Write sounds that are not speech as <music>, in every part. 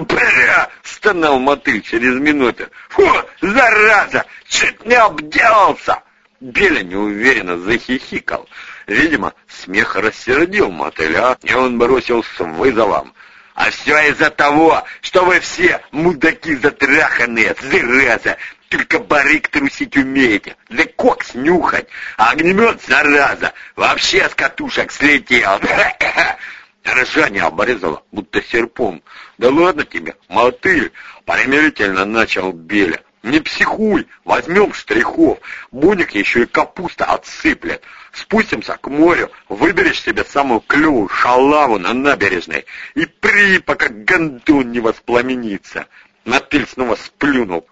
бля!» — стонал мотыль через минуту. «Фу, зараза! Чуть не обделался!» Беля неуверенно захихикал. Видимо, смех рассердил мотыля, и он бросился вызовом. «А все из-за того, что вы все мудаки затраханные, зараза! Только барык трусить умеете, да кокс нюхать, а огнемет, зараза, вообще с катушек слетел!» <laughs> Ржание обрезало, будто серпом. «Да ладно тебе, мотыль!» — примирительно начал Беля. Не психуй, возьмем штрихов, Буник еще и капуста отсыплет. Спустимся к морю, выберешь себе самую клевую шалаву на набережной и при, пока гондон не воспламенится. Мотыль снова сплюнул.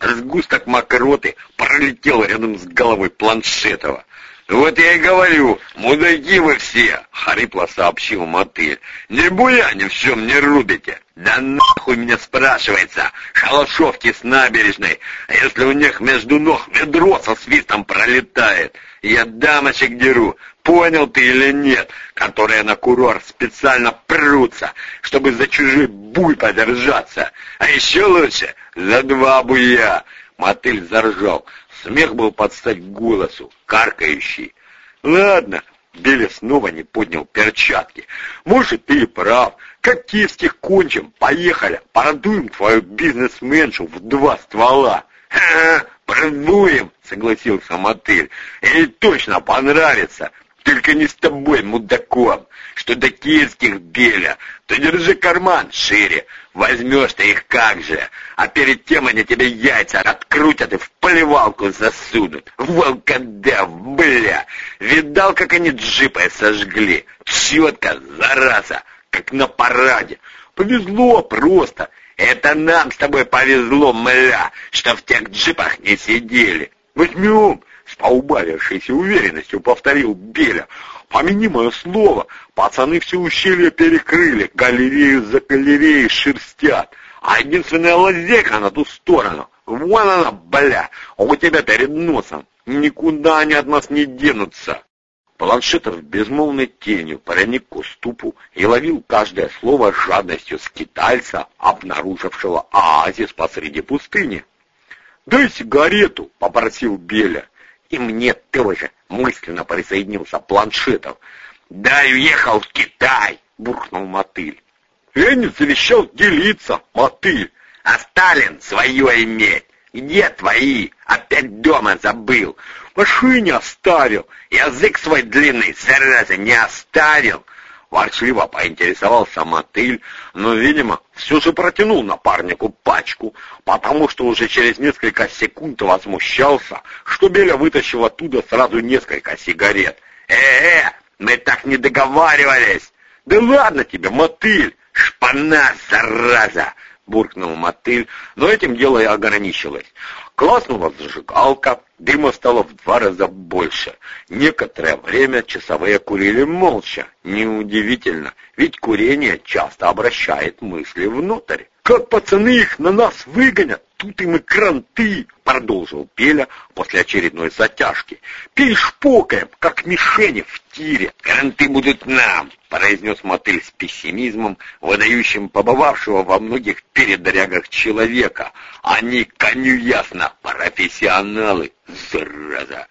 Сгусток мокроты пролетел рядом с головой Планшетова. «Вот я и говорю, мудаки вы все!» — хрипло сообщил мотыль. «Не буя ни в чем не рубите!» «Да нахуй меня спрашивается! Шалашовки с набережной! А если у них между ног ведро со свистом пролетает? Я дамочек деру, понял ты или нет, которые на курорт специально прутся, чтобы за чужой буй подержаться. А еще лучше за два буя!» Мотыль заржал. Смех был под стать голосу, каркающий. «Ладно», — Билли снова не поднял перчатки. «Может, ты и прав. Как киевских кончим. Поехали, продуем твою бизнесменшу в два ствола». «Ха-ха, продуем», — согласился мотыль. «Ей точно понравится. Только не с тобой, мудаком, что до киевских беля. Ты держи карман шире, возьмешь ты их как же, а перед тем они тебе яйца открутят и в поливалку засунут. Волкодав, бля! Видал, как они джипы сожгли? Четко, зараза, как на параде. Повезло просто. Это нам с тобой повезло, мля, что в тех джипах не сидели. Возьмем, поубавившейся уверенностью повторил Беля. «Помяни мое слово, пацаны все ущелье перекрыли, галерею за галереей шерстят, а единственная лазейка на ту сторону. Вон она, бля, у тебя перед носом. Никуда они от нас не денутся». Планшетов безмолвной тенью проник к уступу и ловил каждое слово с жадностью скитальца, обнаружившего оазис посреди пустыни. «Дай сигарету!» — попросил Беля. И мне тоже мысленно присоединился Планшетов. «Да, уехал в Китай!» — буркнул Мотыль. «Ленин завещал делиться, Мотыль, а Сталин свое иметь. Где твои? Опять дома забыл. Машине оставил. Язык свой длинный, зараза, не оставил. Ворчливо поинтересовался мотыль, но, видимо, все же протянул напарнику пачку, потому что уже через несколько секунд возмущался, что Беля вытащил оттуда сразу несколько сигарет. «Э-э, мы так не договаривались!» «Да ладно тебе, мотыль! Шпана, зараза!» — буркнул мотыль, но этим дело и ограничилось. Класснула зажигалка, дыма стало в два раза больше. Некоторое время часовые курили молча. Неудивительно, ведь курение часто обращает мысли внутрь. «Как пацаны их на нас выгонят, тут им и кранты!» — продолжил Пеля после очередной затяжки. «Перешпокаем, как мишени в тире. Кранты будут нам!» — произнес мотыль с пессимизмом, выдающим побывавшего во многих передрягах человека. «Они, коню ясно, профессионалы, зараза!»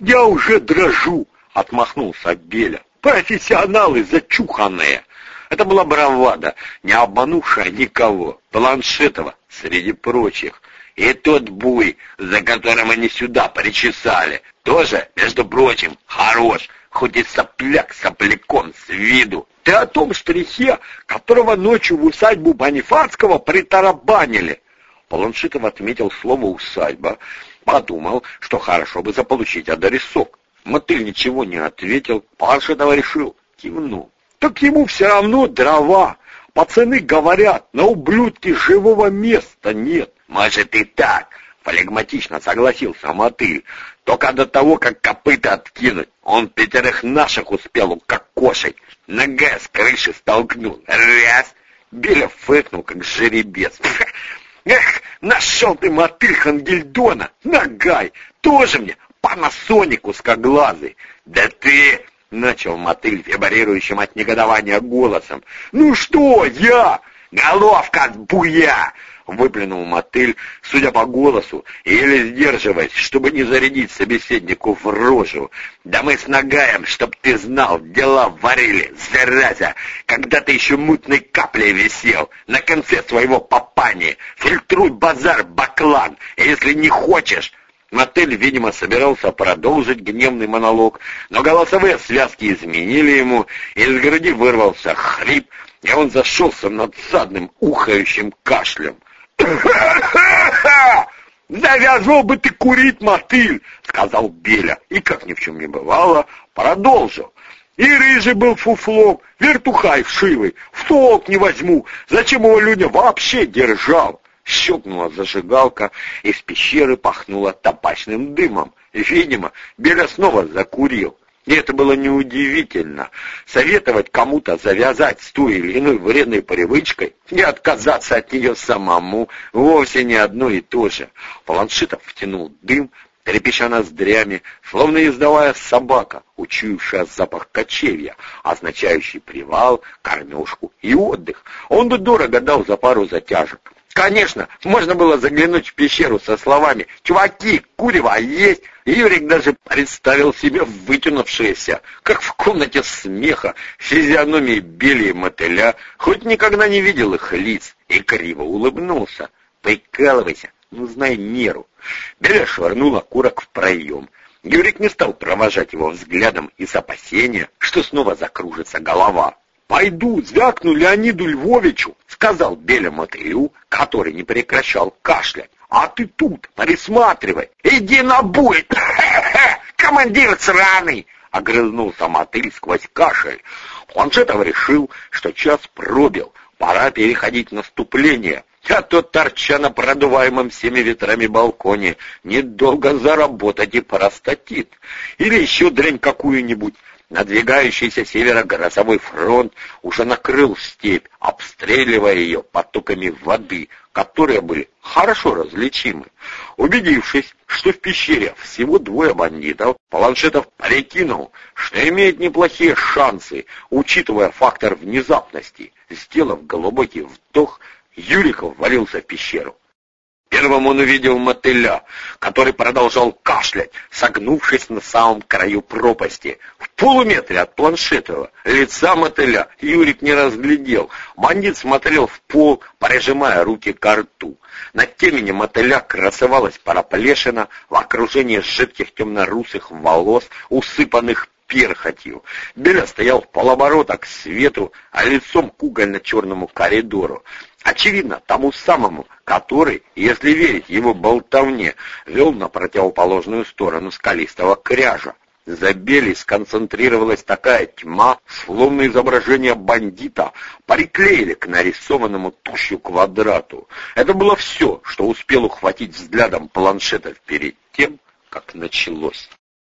«Я уже дрожу!» — отмахнулся Беля. «Профессионалы зачуханные!» Это была бравада, не обманувшая никого, Планшетова среди прочих. И тот буй, за которым они сюда причесали, тоже, между прочим, хорош, хоть и сопляк сопляком с виду. Ты о том штрихе, которого ночью в усадьбу Бонифацкого притарабанили. Планшетов отметил слово «усадьба», подумал, что хорошо бы заполучить адресок. Мотыль ничего не ответил, Планшетов решил, кивнул так ему все равно дрова. Пацаны говорят, на ублюдке живого места нет. Может и так, флегматично согласился Мотыль. Только до того, как копыта откинуть, он пятерых наших успел укокошить. Нога с крыши столкнул. Раз! Беля фыркнул, как жеребец. Эх, нашел ты мотыль Хангельдона! Нагай! Тоже мне панасоник узкоглазый! Да ты... Начал мотыль, вибрирующим от негодования голосом. «Ну что, я? Головка от буя!» — выплюнул мотыль, судя по голосу, еле сдерживаясь, чтобы не зарядить собеседнику в рожу. «Да мы с Нагаем, чтоб ты знал, дела варили, зараза, когда ты еще мутной каплей висел, на конце своего папани. Фильтруй базар, баклан, если не хочешь...» Мотель, видимо, собирался продолжить гневный монолог, но голосовые связки изменили ему, и из груди вырвался хрип, и он зашелся надсадным ухающим кашлем. <coughs> «Завязал бы ты курить, мотыль!» — сказал Беля, и, как ни в чем не бывало, продолжил. «И рыжий был фуфлом, вертухай вшивый, в толк не возьму, зачем его Люня вообще держал?» Щелкнула зажигалка, из пещеры пахнуло табачным дымом. Видимо, Беля снова закурил. И это было неудивительно. Советовать кому-то завязать с той или иной вредной привычкой и отказаться от нее самому вовсе не одно и то же. Планшетов втянул дым, трепеща ноздрями, словно издавая собака, учуявшая запах кочевья, означающий привал, кормежку и отдых. Он бы дорого дал за пару затяжек. Конечно, можно было заглянуть в пещеру со словами «Чуваки, курева есть!» Юрик даже представил себе вытянувшееся, как в комнате смеха, физиономии бели и мотыля, хоть никогда не видел их лиц, и криво улыбнулся. «Прикалывайся, ну знай меру». Беля швырнула курок в проем. Юрик не стал провожать его взглядом из опасения, что снова закружится голова. «Пойду, звякну Леониду Львовичу», — сказал Беля мотылю, который не прекращал кашлять. «А ты тут присматривай! Иди на бой! Командир сраный!» — огрызнулся мотыль сквозь кашель. Планшетов решил, что час пробил, пора переходить наступление, а то, торча на продуваемом всеми ветрами балконе, недолго заработать и простатит. Или еще дрянь какую-нибудь. Надвигающийся северо-грозовой фронт уже накрыл степь, обстреливая ее потоками воды, которые были хорошо различимы. Убедившись, что в пещере всего двое бандитов, Планшетов прикинул, что имеет неплохие шансы, учитывая фактор внезапности. Сделав глубокий вдох, Юриков валился в пещеру. Первым он увидел мотыля, который продолжал кашлять, согнувшись на самом краю пропасти. В полуметре от планшетова лица мотыля Юрик не разглядел. Бандит смотрел в пол, прижимая руки к рту. На темени мотыля красовалась параплешина в окружении жидких темно-русых волос, усыпанных перхотью. Беля стоял в полоборота к свету, а лицом к угольно-черному коридору. Очевидно, тому самому, который, если верить его болтовне, вел на противоположную сторону скалистого кряжа. За Бели сконцентрировалась такая тьма, словно изображение бандита приклеили к нарисованному тушью квадрату. Это было все, что успел ухватить взглядом планшета перед тем, как началось.